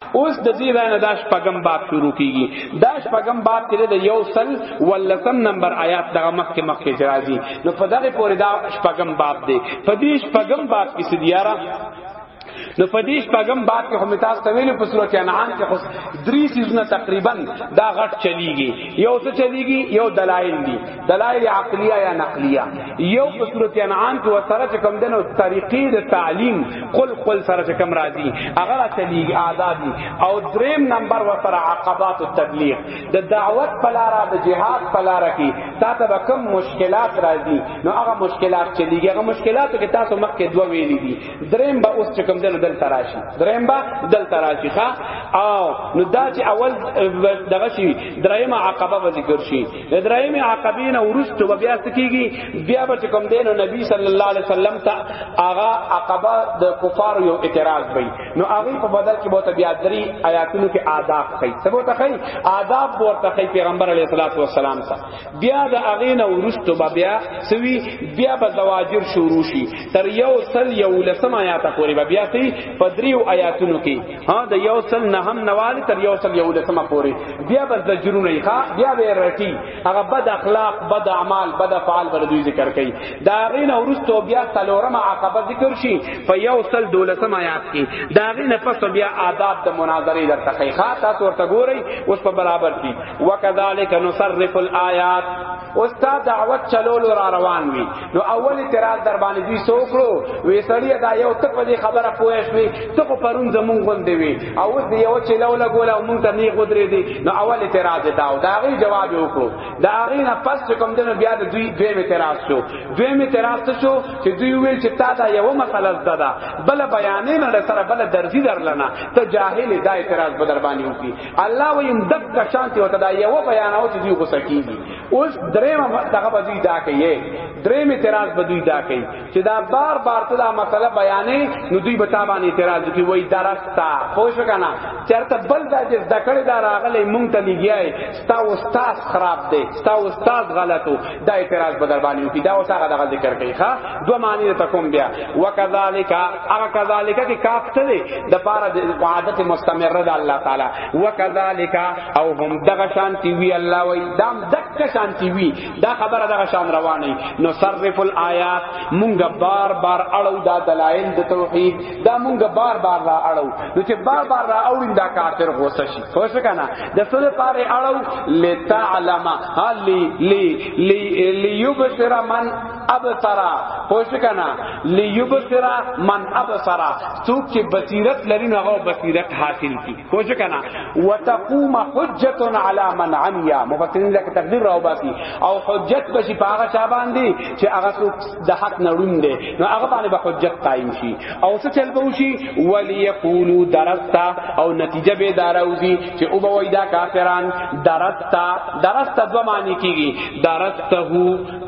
اوس د دې رانه دا شپږم باب شروع کیږي دا شپږم باب کې د یو سل ولسم نمبر آیات دغه مخ کې مخ کې راځي نو په دغه پورې دا شپږم باب دی په دې شپږم باب کې سدیارا نو په دې شپږم باب کې هم تاسو ته ویلو په سورته انعام کې خو درې سيزونه تقریبا دا غټ چلیږي یو څه چلیږي یو دلایل دي دلائل عقلیه یا نقلیه یو په صورت انعام کې وسره چې کوم دنو طریقې د تعلیم قل قل سره چې کوم راځي هغه تبلیغ آزادی او دریم نمبر وسره عقبات التبلیغ د دعوت پلارا د جهاد پلارا کې تا ته کوم مشکلات راځي نو هغه مشکلات چې دیږي هغه مشکلات کې تاسو مخکې دوه ویلې دي دریم به اوس چې کوم دنو دل تراشي دریم به دل تراشي ښا او نو دا چې اول دغه شي دریم عقبه ذکر شي د دریم عقبین ورست و بیا سکیږي بیا به کوم دین نبی صلی الله علیه وسلم ته آغا عقبه د کفار یو اعتراض وي نو هغه په بدل کې بہت بیا دری آیاتونو کې آداب خي سبو ته خي آداب ورته خي پیغمبر علیه الصلاۃ والسلام ته بیا د هغه نه ورست و بیا سوي بیا به زواجر شروع شي تر یو سل یو لسم آیات پورې بیا سي پدریو آیاتونو کې ها د یو سل نه هم نواله تر یو سل یو لسمه پوري بیا بس د جرونه ښا بیا به رټي هغه بد اخلاق بد اعمال بد افعال بر دوی ذکر کوي دا غین اورستو بیا سلورم عقبه ذکر شي په یو سل دولسم آیات کې دا غین پس بیا آداب د مناظره در تخیخات تاسو ورته ګورئ اوس په برابر دي وکذالک نصرف الایات اوس تا دعوت چلولو را روان وي نو اول اعتراض در باندې دوی سوکړو وې سړی دا یو ته په دې خبره پوه شوې ته په پرون زمون غوندې وي او اوس دی یو چې لولا ګولا مونږ ته نه غدرې دي نو اول اعتراض دا او دا غي جواب وکړو دا غي نه پس کوم دنه بیا د دوی دوی اعتراض شو دوی اعتراض شو چې دوی ویل چې تا دا یو مسله زده ده بل بیانې نه سره بل درځي درلنه ته جاهل دا اعتراض بدر باندې وکړي الله ویم دک شانتی وته دا یو بیان او چې دوی غوسه کیږي اوس دریم دغه به دوی دا کوي دریم اعتراض به دوی دا کوي چې دا بار بار ته دا مسله بیانې نو دوی به تا باندې اعتراض کوي وای درستا خوش کنه چرته بل دا چې دکړه دا راغله مونږ ته لګیای ستا استاد خراب دی ستا استاد غلطو دا اعتراض بدر باندې وکي دا اوس هغه دغه ذکر کوي ښا دو معنی ته کوم بیا وکذالک هغه کذالک کی کاف ته دی د پاره د عادت مستمره د الله تعالی وکذالک او هم دغه شانتی وی الله وی دام دک شانتی وی دا خبره دغه شان روانه نو صرف الایات مونږه بار بار اړو دا دلایل د توحید دا مونږه بار بار را اړو نو چې بار بار را اورین دا کافر غوسه شي خوش کنا د څه لپاره اړو لتعلم هلی لی لی لیبصر من ابصر خوش کنا لیبصر من ابصر څوک چې بصیرت لري نو هغه بصیرت حاصل کی خوش کنا وتقوم حجت علی من عمیا مفسرین لکه تقدیر راو باسی او حجت بشی په هغه چا باندې چې هغه څوک د حق نړون دی نو هغه باندې به حجت قائم شي او څه چل به وشي وليقولوا درستا او نتیجه به داروزی چې او به وای دا کافران درستا درستا دو معنی کیږي درسته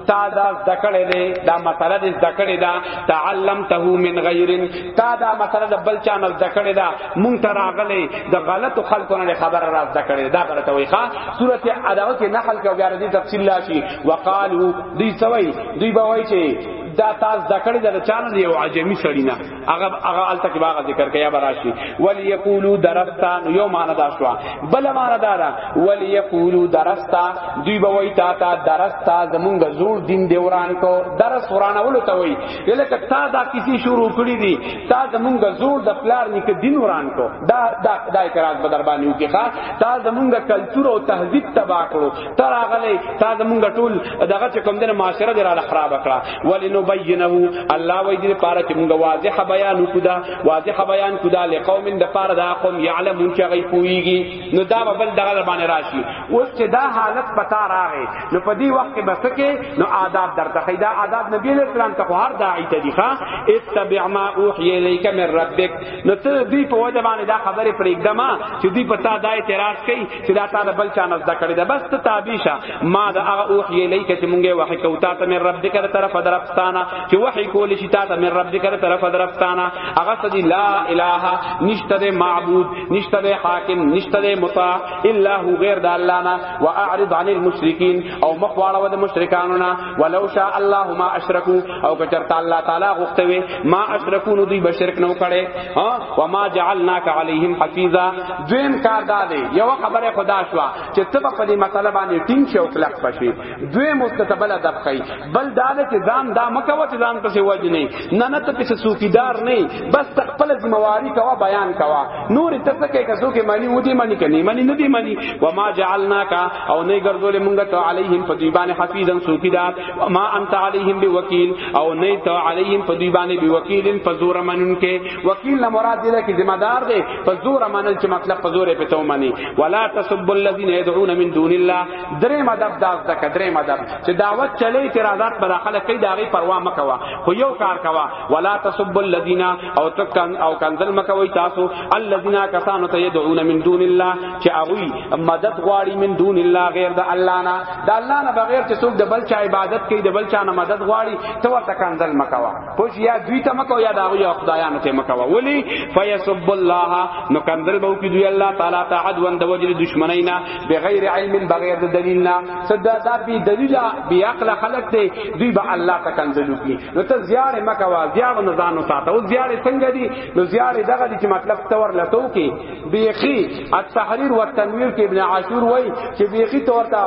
تا دا ذکړې دی دا مسله دې ذکړې دا تعلمته من غیر تا دا مسله د بل چا نه ذکړې دا مونږ ته راغلې د غلط خلکو نه خبر را ذکړې دا غلطه وای ښا سورته اداو کې نحل کې بیا دې تفصیل راشي وقالو دې سوي دوی به وای چې دا تاس د کړي د چانه دی او عجمی سړی نه هغه هغه الته کې باغ ذکر کیا براشي ول یقولو درستا یو معنا دا شو بل معنا دا را ول یقولو درستا دوی به وای تا تا درستا زمونږ زور دین دی وران کو درس ورانه ول ته وای لکه تا دا کسی شروع کړی دی تا زمونږ زور د پلار نیک دین وران کو دا دا دا اعتراض بدر باندې وکړه تا زمونږ کلچر او تهذیب تباہ کړو تر اغلی تا زمونږ ټول دغه چې کوم دنه معاشره دی را خراب کړه ولینو بینه الله وای دې پاره چې مونږ واضح بیان وکړه واضح بیان کړه لقوم د پاره دا قوم یعلمون چې غي پویږي نو دا بل دغه باندې راشي اوس چې دا حالت پتا راغی نو په دې وخت کې بس کې نو آداب درته خیدا آداب نبی علیہ السلام ته هر داعی ته دی ښا اتبع ما اوحی الیک من ربک نو ته دې په وجه باندې دا خبره پرېږدما چې دې پتا دا اعتراض کوي چې دا تا د بل چا نه زده کړی ده بس ته تابع شه ما د هغه اوحی الیک چې مونږه وحی کو تا ته من رب دې کړه طرف درپستانه چې وحی کول شي تا ته من رب دې کړه طرف درپستانه هغه سدی لا اله نشته معبود نشته حاکم نشته مطاع الا هو غیر د الله نه واعرض عن المشرکین او مخواړه د مشرکانو نه ولو شاء الله ما اشرکو او که چرته الله تعالی غوښته وي ما اشرکو نو دوی بشرک نو کړي ها و ما جعلناک علیهم حفیظا دویم کار دا دی یو خبره خدا شوا چې ته په دې مسله باندې ټینګ شو کلک پشي دوی مستقبل ادب کوي بل دا دی چې ځان دا مکو چې ځان پسې وځي نه نه ته پسې سوکیدار نه بس خپل ذمہ واری کوا بیان کوا نور ته څه کې کسو کې معنی ودی معنی کني معنی ندی معنی و ما جعلنا کا او نه ګرځول مونږ ته علیهم فدیبان حفیظا سوکیدار و ما انت علیهم بوکیل او نه ته علیهم فدیبان بوکیل فزور منن کې وکیل نه مراد دې کې ذمہ دار دی فزور منن چې مطلب فزور په تو معنی ولا تسب الذين يدعون من دون الله درې مدب دا دک درې مدب چې دعوت چلی اعتراضات پر خلک کې داغي پروا مکوا خو یو کار کوا ولا تسب الذين او تکان او کنزل مکوي تاسو الذين كسانوا يدعون من دون الله چې اوی مدد غواړي من دون الله غیر د الله نه د الله نه بغیر چې څوک د بل چا عبادت کوي د بل چا نه مدد غواړي ته ورته کنزل مکوا پوج یا دوی ته مکو یا دا یو خدایانو ته مکوا ولی فیسب الله نو کنزل به کی دوی الله تعالی تعد وند وجل دشمنینا بغیر علم بغیر د دلیل نه صدا دا بی دلیل بی عقل خلق ته دوی به الله تکنزل کی نو ته زیارې مکه وا زیارو نه ځانو ساته او زیارې څنګه دي نو زیارې دغه دي چې مطلب تور لټو کې بیخي التحریر والتنویر کې ابن عاشور وای چې بیخي تور ته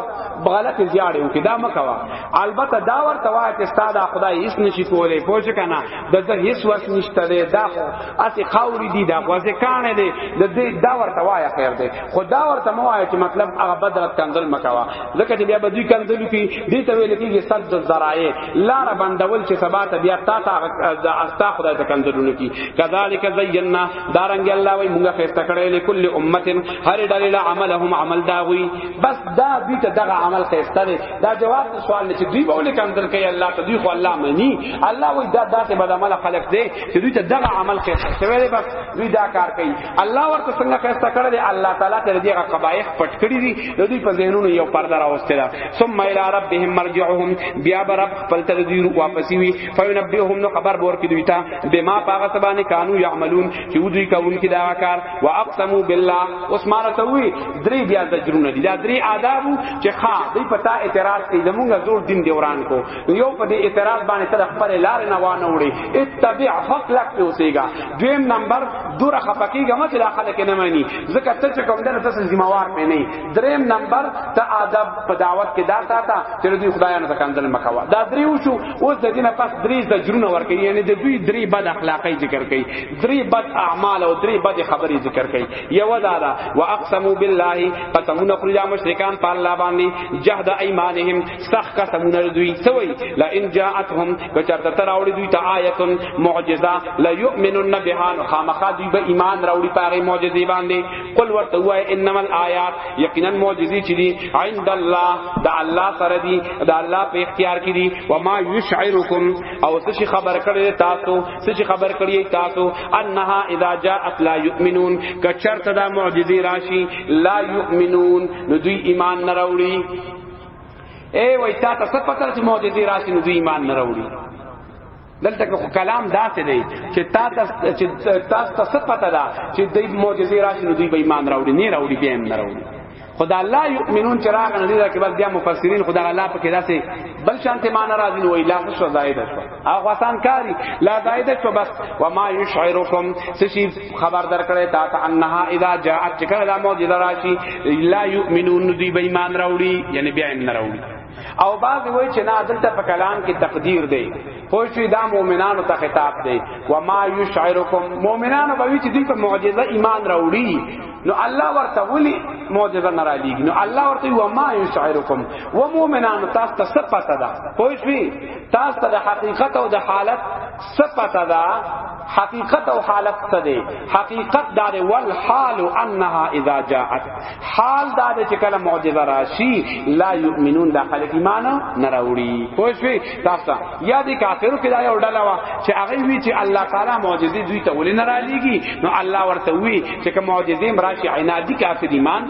غلط زیارې وکي دا مکه وا البته دا ورته وای چې استاد خدای هیڅ نشي کولای پوه شو کنه د دې هیڅ وس نشته دی دا خو اسی خاوري دي دا غوځه کانه دي د دې دا ورته وای خیر دی خدا ورته مو وای چې مطلب هغه بدرت کنزل مکه وا ځکه چې بیا به دوی کنزل کی دي ته ویل کېږي صد الذرائع لار بندول چې سبا ته بیا تا ته د استا خدای ته کندرونه کی کذالک زینا دارنګ الله وای مونږه خسته کړې لکل امه هر ډلې له عملهم عمل دا وی بس دا دوی ته دغه عمل خسته دی دا جواب سوال نه چې دوی به ولې کندر کوي الله ته دوی خو الله منی الله وای دا داسې بد عمل خلق دی چې دوی ته دغه عمل خسته شوی دی بس دوی دا کار کوي الله ورته څنګه خسته کړی دی الله تعالی تر دې قبایح پټ کړی دی د دوی په ذهنونو یو پرده راوستي دا ثم الى ربهم مرجعهم بیا به رب خپل تر دوی واپسی وی فینبئهم نو خبر بور کی دوی ته بما پاغه سبانه کانو یعملون چې دوی کوونکی دا کار واقسموا بالله عثمان ته وی درې بیا زجرونه دي دا درې آداب چې ښا دوی پتا اعتراض کوي زمونږ زور دین دی وران کو یو په دې اعتراض باندې تر خپل لار نه وانه وړي اتبع فقلک اوسېګا دویم نمبر دور خپکیږه مکه دا خلک نه مانی ځکه ته چې کوم دنه تاسو ذمہوار مې نه دریم نمبر ته ادب په دعوت کې دا تا ته چې دوی خدای نه تکندل مکوا دا درې وشو اوس د دینه پس درې د جرونه ور کوي یعنی د دوی درې بد اخلاقی ذکر کوي درې بد اعمال او درې بد خبرې ذکر کوي یو دا دا واقسموا بالله قسمنا خرجا مشرکان په الله باندې جهد ایمانهم سخ قسمونه دوی سوی لا ان جاءتهم بچرته تراوړي دوی ته آیت معجزه لا یؤمنون بها خامخا دوی به ایمان راوړي پاره معجزه باندې قل ورته وای انما الایات یقینا معجزه چي دي عند الله دا الله سره دي دا الله په اختیار کې دي و ما یشعرکم او څه خبر کړي تاسو څه خبر کړي تاسو انها اذا جاءت لا یؤمنون کچرته دا معجزه راشي لا یؤمنون نو دوی ایمان نه راوړي اے وای تا ته څه پته چې معجزې راشي نو دوی ایمان نه راوړي دلته کې کلام داسې دی چې تا چې تاسو ته څه پته ده چې د معجزې راشي نو دوی به ایمان راوړي نه راوړي بیا هم نه راوړي خدا الله یؤمنون چراغ نه دي دا کې بس بیا مفسرین خدا الله په کې داسې بل شانته معنا راځي نو ویلا شو زائد شو هغه آسان کاری لا زائد شو بس و ما یشعرکم سشی خبر در کړه تا ته انها اذا جاءت کله دا معجزه راشی لا یؤمنون دی بې ایمان راوړي یعنی بیا ایمان راوړي او بعض وای چې نه دلته په کلام کې تقدیر دی خو شوی دا مؤمنانو ته خطاب دی و ما یشعرکم مؤمنانو به وی چې دوی په معجزه ایمان راوړي نو الله ورته ولی معجزه نه را لیږي نو الله ورته و ما یشعرکم و مؤمنانو تاسو ته څه پته ده پوه شئ تاسو ته د حقیقت او د حالت څه پته ده حقیقت او حالت څه دی حقیقت دا دی ول حال انها اذا جاءت حال دا دی چې کله معجزه راشي لا یؤمنون دا خلک ایمان نه راوړي خو شوي تاسو یا دي کافرو کې دا یو ډله وا چې هغه وی چې الله تعالی معجزه دوی ته ولې نه را لېږي نو الله ورته وی چې کوم معجزه مراشي عنادي کافر ایمان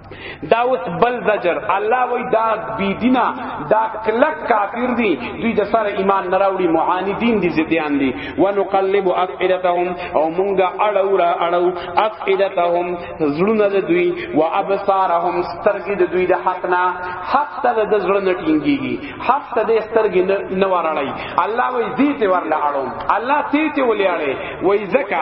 دا اوس بل زجر الله وای دا بی دینا دا کلک کافر دی دوی د سره ایمان نه راوړي معاندین دي زديان دي ونقلب افئدتهم او مونږه اړو را اړو افئدتهم زړونه د دوی و ابصارهم سترګې د دوی د حق نه حق ته د زړونه ټینګيږي حق ته د سترګې نه ورړی الله وای دې ته ورلا اړو الله ته ته ولې اړې وای زکه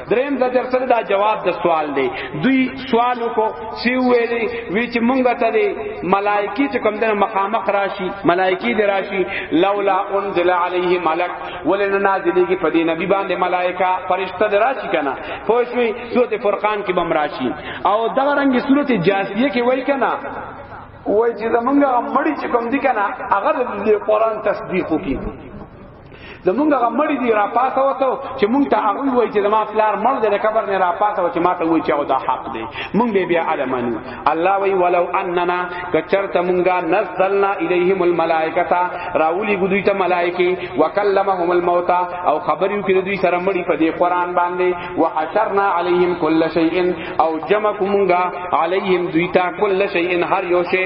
دریم زجر سره دا جواب د سوال دی دوی سوال کو سی ویلی وی چې مونږ ته دی ملائکی چې کوم دنه مخامخ راشي ملائکی دی راشي لولا انزل علیه ملک ولنا نازلیږي په دې نبی باندې ملائکه فرشته دی راشي کنه پوه شوي سورته فرقان کې بم راشي او دغه رنګ سورته جاسیه کې وای کنه وای چې زمونږه مړی چې کوم دی کنه هغه د قرآن تصدیق کوي زمونږ هغه مړی دی را پاسه وته چې مونږ ته هغه وای چې زما پلار مړ دی د قبر نه را پاسه و چې ما ته وای چې او دا حق دی مونږ به بیا علمانو الله وی ولو اننا کچرت مونږه نزلنا الیهم الملائکه راولی ګدوی ته ملائکه وکلمهم الموت او خبریو کې دوی سره مړی په دې قران باندې وحشرنا علیهم کل شیء او جمع کومګه علیهم دوی ته کل شیء هر یو شی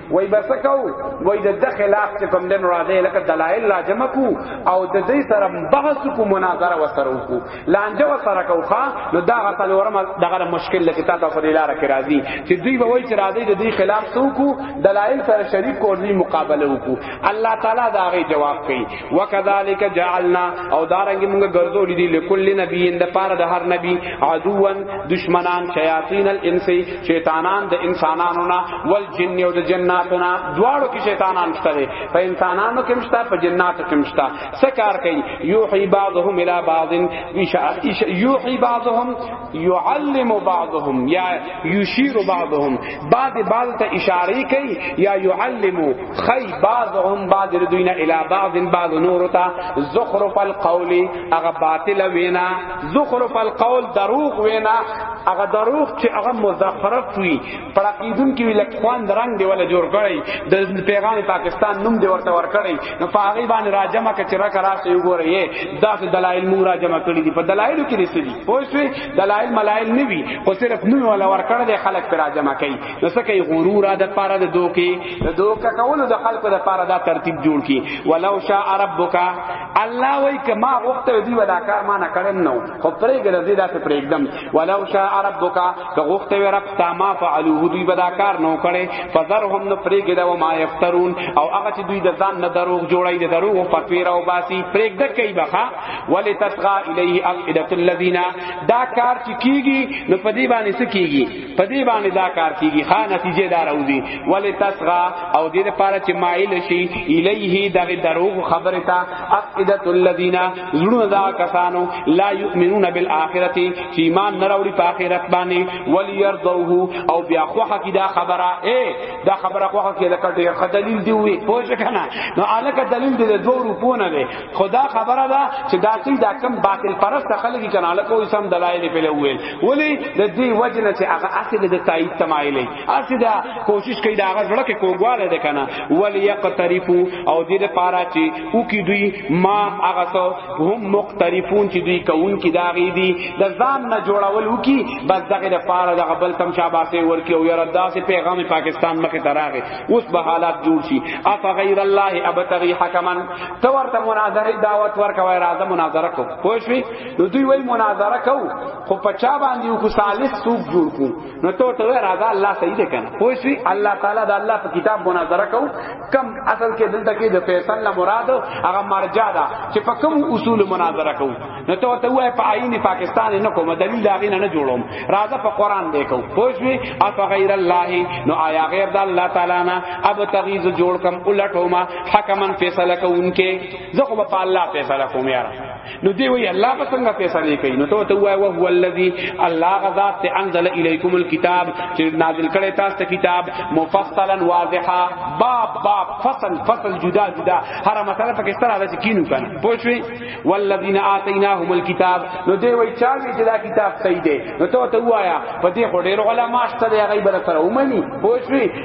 وای بس کو وای د د خلاف چې کوم دین راځي لکه دلایل لا جمع کو او د دې سره بحث کو مناظره وسره کو لانجه وسره کو ښا نو دا غسل ورم دغه مشکل لکه تاسو په دې لار کې راځي چې دوی به وای چې راځي د دې خلاف سو کو دلایل سره شریک کو او مقابله وکړو الله تعالی دا غي جواب کوي وکذالک جعلنا او دارنګ موږ ګرځولې دي لکل نبی اند پاره د هر نبی عدوان دشمنان شیاطین الانس شیطانان د انسانانو نه ول جن او د جناتو نه دواړو کې شیطانان شته په انسانانو کې مشته په جناتو کې مشته سکار کوي یوحي بعضهم الی بعض یوحي بعضهم یعلم بعضهم یا یشیر بعضهم بعد بعض ته اشاره کوي یا یعلم خی بعضهم بعض دوینه الی بعض بعض نور ته زخرف القول هغه باطل وینا زخرف القول دروغ وینا هغه دروغ چې هغه مزخرف وي پراقیدون کې ویل خوان درنګ دی ولا جوړ کړی د پیغام پاکستان نوم دی ورته ور کړی نو پاغي باندې راجمه کې چر کرا سي وګورې دا څه دلایل مونږ راجمه کړی دي په دلایلو کې دي سړي پوه شئ دلایل ملایل نه وي خو صرف نوم ولا ور کړی دی خلک پر راجمه کوي نو څه کوي غرور د پاره د دوکي د دوکا کول د خلکو د پاره دا ترتیب جوړ کی ولو شاء ربک الله وای کما وخت دی ولا کار ما نه کړم نو خو پرېګر دې دا ته پرېګدم ولو شاء ربک که غفت و رب تا ما فعلوه دوی بدا کار نو کړي فذرهم نو پرېګ دا و ما یفترون او هغه چې دوی د ځان نه دروغ جوړای د دروغ فتوی راو باسي پرېګ د کوي بخا ولی تسغا الیه افئده الذین دا کار چې کیږي نو پدی باندې څه کیږي پدی باندې دا کار کیږي خا نتیجه دار او دی ولی تسغا او دې لپاره چې مایل شي الیه دغه دروغ خبره تا افئده الذین زړونه دا کسانو لا یؤمنون بالآخرة چې ایمان نه راوړي په آخرت باندې ولی يرضوه او بیا خوخه کی دا خبره اے دا خبره خوخه کی لکه ډیر خدلیل دی وی پوه کنه نو الکه دلیل دی دو روپو نه دی خدا خبره دا چې دا چې دا کم باطل پرست خلک کنه الکه وسم دلایل په لویل ولی د دې وجنه چې هغه اصل د تایید تمایل اسی دا کوشش کوي دا هغه زړه کې کوګواله ده کنه وليقترفو او دې لپاره چې او کې دوی ما هغه څو هم مقترفون چې دوی کوون کې دا غي دي د ځان نه جوړول او کې بس دغه لپاره دغه بل تم شاباسه ورکی او یره داسې پیغام پاکستان مخه تراغه اوس به حالات جوړ شي اف غیر الله ابتغي حکما تو ورته مناظره دعوت ورکوي راځه مناظره کو پوښوي نو دوی وای مناظره کو خو پچا باندې کو ثالث سوق جوړ کو نو تو تو راځه الله صحیح دی کنه خو شي الله تعالی دا الله په کتاب مناظره کو کم اصل کې دلته کې د فیصل نه مراد هغه مرجع ده چې په کوم اصول مناظره کو نو تو ته وای په عین پاکستان نه کوم دلیل هغه نه جوړوم راځه په قران دی کو خو شي اف غیر الله نو آیا غیر د الله تعالی نه اب تغیز جوړ کم الټوما حکمن فیصله کوونکې زه خو په الله فیصله کوم یار نو دی وی الله په څنګه فیصله کوي نو ته ته وای او هو الذی الله غزا ته انزل الیکم الكتاب چې نازل کړي تاسو ته کتاب مفصلا واضحا باب باب فصل فصل جدا جدا هر مسله پکې سره راځي کینو کنه پوښوي والذین آتیناهم الكتاب نو دی وی چا چې دا کتاب صحیح دی نو ته ته وایا په دې خو ډېر علما شته دی غیبه سره ومني پوښوي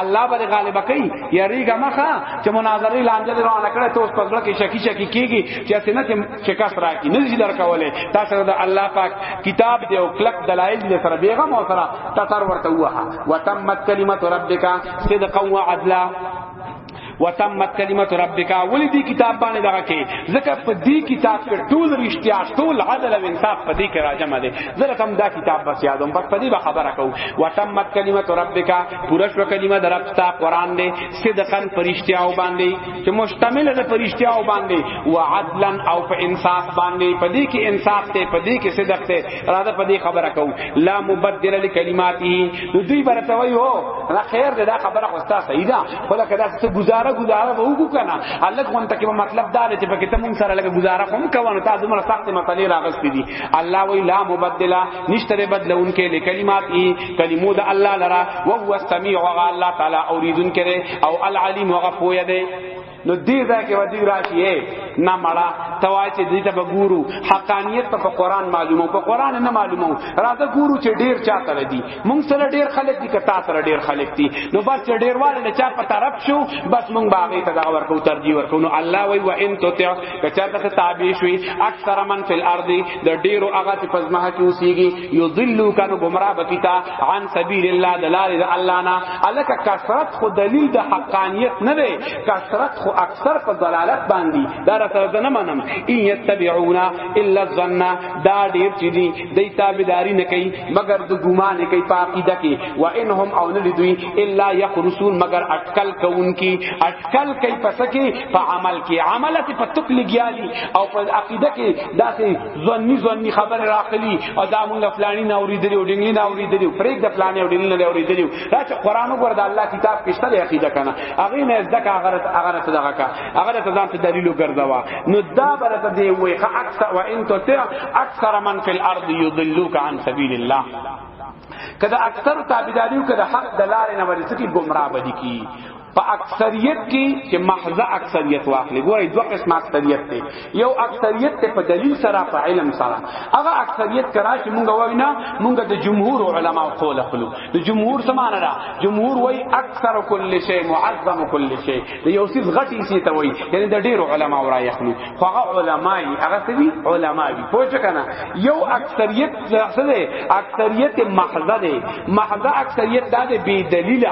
الله بل غالب کوي یریګه مخه چې مناظره لاندې روانه کړه ته اوس په ځړه کې شکی شکی کیږي چې څنګه چې شکست راکې نه دي درکولې تاسو د الله پاک کتاب دی او کلک دلایل دې سره بیغه مو سره تطر ورته وها وتمت کلمت ربک صدقا وعدلا وتمت کلمت ربک اولی دی کتاب باندې دغه کې ځکه په دې کتاب کې ټول رښتیا ټول عدل او انصاف په دې کې راجمع دي زه تم دا کتاب بس یادوم بس په دې به خبره کوم وتمت کلمت ربک پوره شو کلمه در رب تا قران دی صدقا پرشتیا او باندې چې مشتمل ده پرشتیا او باندې وعدلا او په انصاف باندې په دې کې انصاف ته په دې کې صدق ته راځه په دې خبره کوم لا مبدل لکلماته نو دوی برته وایو خیر دا خبره خوستا صحیح ده خلا کدا څه گزاره گزاره به وګو کنه الګ مون تکي مطلب دا دی چې پکې ته مون سره لګ گزاره کوم کوونه تا دومره سخت مسلې راغستې دي الله وی لا مبدلا نشتره بدلون کې لکلمات ای کلمو د الله لرا او هو السميع او الله تعالی اوریدون کړي او العلیم او غفوی دی نو دې ځای کې ودی راشي نه مړه توای چې دې ته بګورو حقانیت په قرآن معلومو په قرآن نه معلومو راځه ګورو چې ډیر چاته دی مونږ سره ډیر خلک دي کتا سره ډیر خلک دي نو بس چې ډیر والي نه چا په طرف شو بس مونږ باغې ته دا ورکو ترجیح ورکو نو الله وی و ان تو ته کچا ته تابع شوي اکثر من فی الارض د ډیرو هغه چې پزما کې اوسېږي یضلوا کانو گمراه بکتا عن سبیل الله دلال الله نه الک کثرت خو دلیل د حقانیت نه دی کثرت خو اکثر په دلالت باندې دا راته نه منم ان یتبعون الا الظن دا ډیر چې دي دی تابعداری نه کوي مگر د ګمان کوي په عقیده کې و انهم او نه دوی الا یخرسون مگر اٹکل کون کی اٹکل کوي پس کې په عمل کې عمل ته په تک لګیالي او په عقیده کې داسې ځنی ځنی خبر راخلی او دا مونږ فلانی نه اوریدلی او ډنګلی نه اوریدلی پرېګ د فلانی او ډنګلی نه اوریدلی دا چې قران وګور د الله کتاب کې ستل عقیده کنه هغه نه زده کا هغه هغه صدقه کا هغه ته ځان ته دلیل وګرځوا نو دا برته دی وای خ اکثر و ان تو تر اکثر من فی الارض یضلوک عن سبیل الله کدا اکثر تابعداریو کدا حق دلار نه ورسې کی گمراه بدی کی په اکثریت کې چې محض اکثریت واخلي ګویا دوه قسم اکثریت دی یو اکثریت ته په دلیل سره په علم سره هغه اکثریت کرا چې مونږ وینا مونږ د جمهور علما قول خپلو د جمهور سمانه را جمهور وای اکثر کل شی معظم کل شی د یو څه غټی سی ته وای یعنی د ډیر علما ورا یخلو خو هغه علماي هغه سوي علماي پوه کنه یو اکثریت څه اکثریت محضه ده محضه اکثریت ده بی دلیل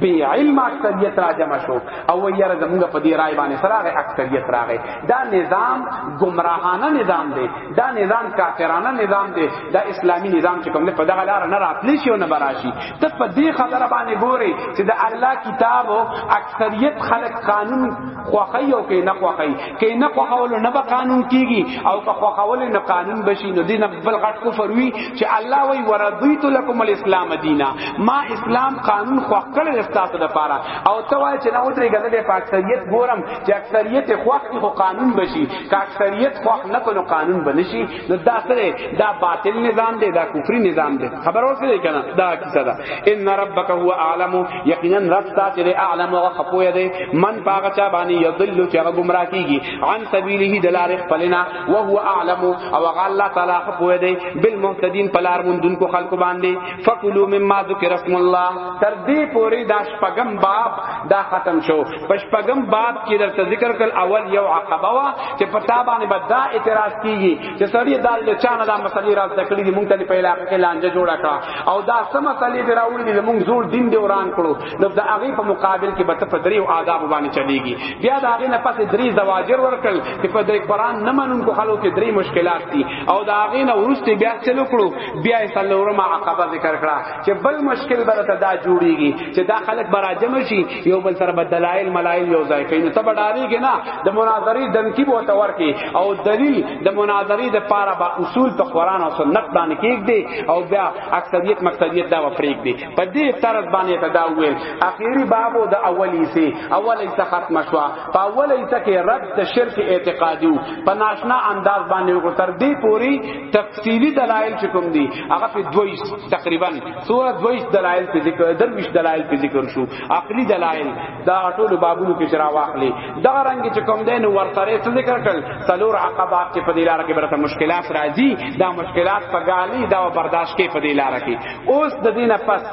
بی علم اکثریت را جمع شو او یاره زمونږ په دې رائے باندې سره هغه اکثریت راغی دا نظام گمراهانه نظام دی دا نظام کافرانه نظام دی دا اسلامی نظام چې کوم په دغه لار نه راتلی شي او نه براشي ته په دې خبره باندې ګوري چې د الله کتاب او اکثریت خلق قانون خوخی او کې نه خوخی کې نه خوخول نه به قانون کیږي او که خوخول نه قانون بشي نو دین بل غټ کفر وی چې الله وی ورضیت لكم الاسلام دینا ما اسلام قانون خوخ کړل استاسو لپاره او ته وای چې نه ودرېږه زه په اکثریت ګورم چې اکثریت خوښ دي خو قانون بشي که اکثریت خوښ نه کړو قانون به نشي نو دا سره دا باطل نظام دی دا کفري نظام دی خبر اوسې کنه دا کیسه ده ان ربک هو اعلم یقینا رب تاسو دې اعلم او خپو دی من پاغه چا باندې یضل چې هغه گمراه کیږي عن سبیله دلار خپلنا وهو اعلم او هغه الله تعالی خپو دی بالمهتدین پلار مون دن کو خلق باندې فکلوا مما ذکر اسم الله تر دې پوری دا شپغم باب دا ختم شو په شپغم باب کې درته ذکر کړ اول یو عقبه وا چې پتا باندې بدا اعتراض کیږي چې سړی دا له چانه دا مسلې راز دکړي دي مونږ ته په علاقه کې لانجه جوړه کړه او دا سم مسلې دی راوړي دي مونږ زور دین دی وران کړو نو دا هغه په مقابل کې بت په دریو آداب باندې چلیږي بیا دا هغه نه پس درې زواجر ورکړ چې په دې قران نه منونکو خلکو کې درې مشکلات دي او دا هغه نه ورسته بیا چلو کړو بیا سلورمه عقبه ذکر کړه چې بل مشکل برته دا جوړیږي چې دا خلک براجم شي یو بل سره بدلایل ملایل یو ځای کوي نو ته بډاریږي نه د مناظری دمکی بو ته ورکی او دلیل د مناظری د پاره با اصول په قران او سنت باندې کېږي او بیا اکثریت مقصدیت دا وفریق دي په دې طرز باندې ته دا ویل اخیری بابو د اولی سي اولی څه ختم شو په اولی څه کې رد شرک اعتقادي په ناشنا انداز باندې وکړ تر دې پوری تفصیلی دلایل چې کوم دي هغه په دویس تقریبا سوره دویس دلایل په ذکر درویش دلایل په ذکر شو عقلی دلایل دا ټول بابونو کې شرا واخلي دا رنگ چې کوم دین ورتره څه ذکر کړل سلور عقبات چې په دې لار کې برته مشکلات راځي دا مشکلات په غالي دا برداشت کې په دې لار کې اوس د دینه پس